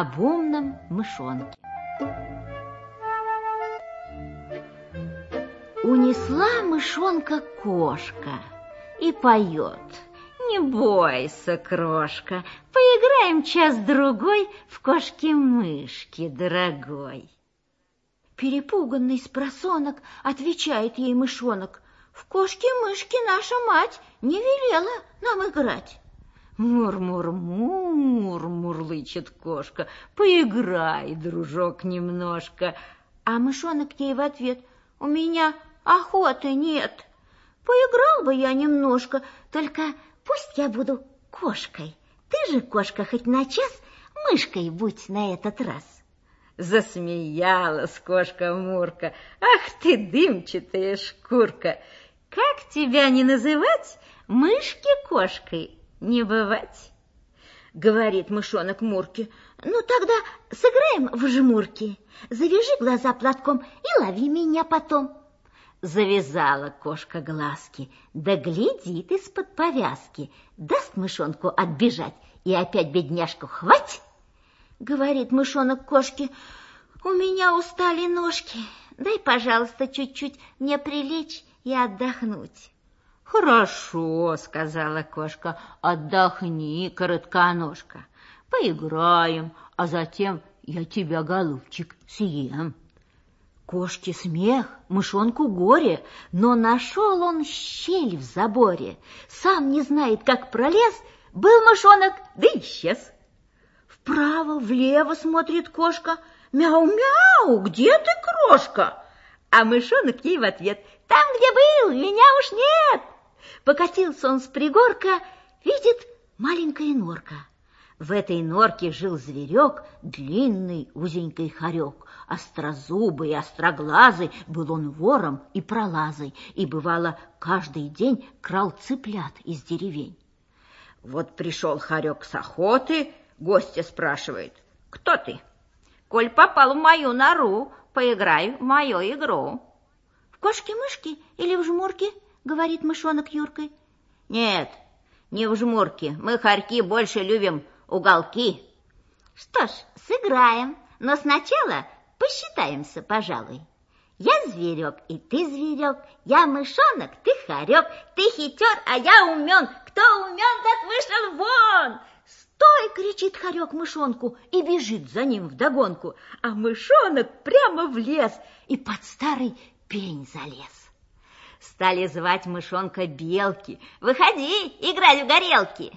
об умном мышонке. Унесла мышонка кошка и поет. Не бойся, крошка, поиграем час-другой в кошки-мышки, дорогой. Перепуганный с просонок отвечает ей мышонок, в кошки-мышки наша мать не велела нам играть. Мур-мур-мур, мурлычет кошка, поиграй, дружок, немножко. А мышонок ей в ответ, у меня охоты нет. Поиграл бы я немножко, только пусть я буду кошкой. Ты же, кошка, хоть на час мышкой будь на этот раз. Засмеялась кошка Мурка. Ах ты, дымчатая шкурка! Как тебя не называть мышки-кошкой? Не бывать, говорит мышонок Мурке. Ну тогда сыграем в жмурки. Завяжи глаза платком и лови меня потом. Завязала кошка глазки, да глядит из-под повязки, даст мышонку отбежать и опять бедняжку хвать. Говорит мышонок кошке, у меня устали ножки, дай, пожалуйста, чуть-чуть мне прилечь и отдохнуть. «Хорошо», — сказала кошка, — «отдохни, коротконожка. Поиграем, а затем я тебя, голубчик, съем». Кошке смех, мышонку горе, но нашел он щель в заборе. Сам не знает, как пролез, был мышонок, да исчез. Вправо, влево смотрит кошка. «Мяу-мяу, где ты, крошка?» А мышонок ей в ответ. «Там, где был, меня уж нет!» Покатился он с пригорка, видит маленькая норка. В этой норке жил зверек, длинный узенький хорек. Острозубый и остроглазый был он вором и пролазой, и, бывало, каждый день крал цыплят из деревень. Вот пришел хорек с охоты, гостя спрашивает, кто ты? Коль попал в мою нору, поиграй в мою игру. В кошки-мышки или в жмурки? — говорит мышонок Юркой. «Нет, не в жмурке. Мы, хорьки, больше любим уголки». «Что ж, сыграем, но сначала посчитаемся, пожалуй. Я зверек, и ты зверек, я мышонок, ты хорек, ты хитер, а я умен. Кто умен, тот вышел вон!» «Стой!» — кричит хорек мышонку и бежит за ним вдогонку, а мышонок прямо в лес и под старый пень залез. Стали звать мышонка Белки. «Выходи, играй в горелки!»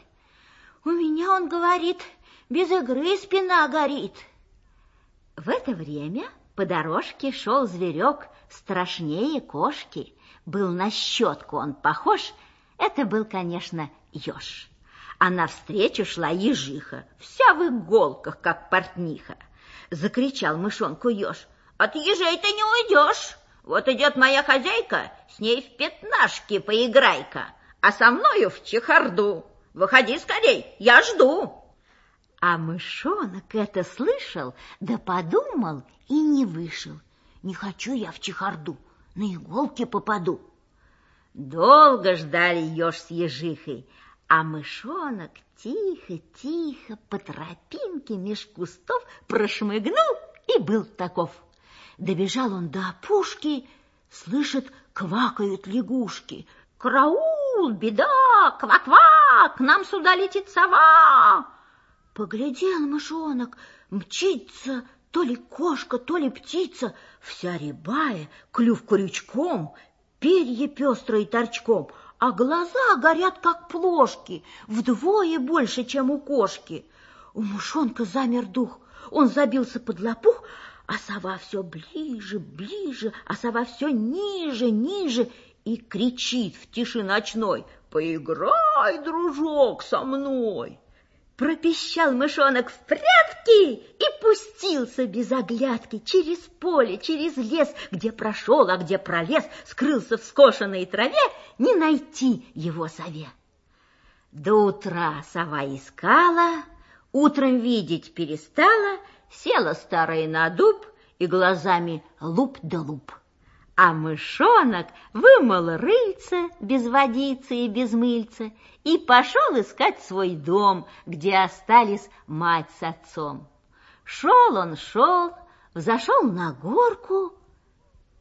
«У меня, он говорит, без игры спина горит». В это время по дорожке шел зверек страшнее кошки. Был на щетку он похож, это был, конечно, еж. А навстречу шла ежиха, вся в иголках, как портниха. Закричал мышонку еж, «От ежей ты не уйдешь!» Вот идет моя хозяйка, с ней в пятнашки поиграй-ка, а со мною в чехарду. Выходи скорей, я жду. А мышонок это слышал, да подумал и не вышел. Не хочу я в чехарду, на иголки попаду. Долго ждали еж с ежихой, а мышонок тихо-тихо по тропинке меж кустов прошмыгнул и был таков. Добежал он до опушки, слышит, квакают лягушки. «Караул! Беда! Квак-квак! Нам сюда летит сова!» Поглядел мышонок, мчится, то ли кошка, то ли птица, вся рябая, клюв крючком, перья пестрые торчком, а глаза горят, как плошки, вдвое больше, чем у кошки. У мышонка замер дух, он забился под лопух, а сова все ближе, ближе, а сова все ниже, ниже и кричит в тиши ночной «Поиграй, дружок, со мной!» Пропищал мышонок в прятки и пустился без оглядки через поле, через лес, где прошел, а где пролез, скрылся в скошенной траве, не найти его сове. До утра сова искала, утром видеть перестала — Села старая на дуб и глазами луп да луп. А мышонок вымыл рыльце без водицы и без мыльца и пошел искать свой дом, где остались мать с отцом. Шел он, шел, взошел на горку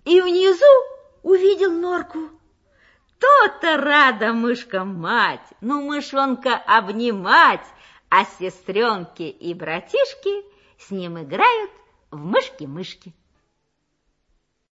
и внизу увидел норку. То-то рада мышка мать, ну мышонка обнимать, а сестренки и братишки с ним играют в мышки-мышки.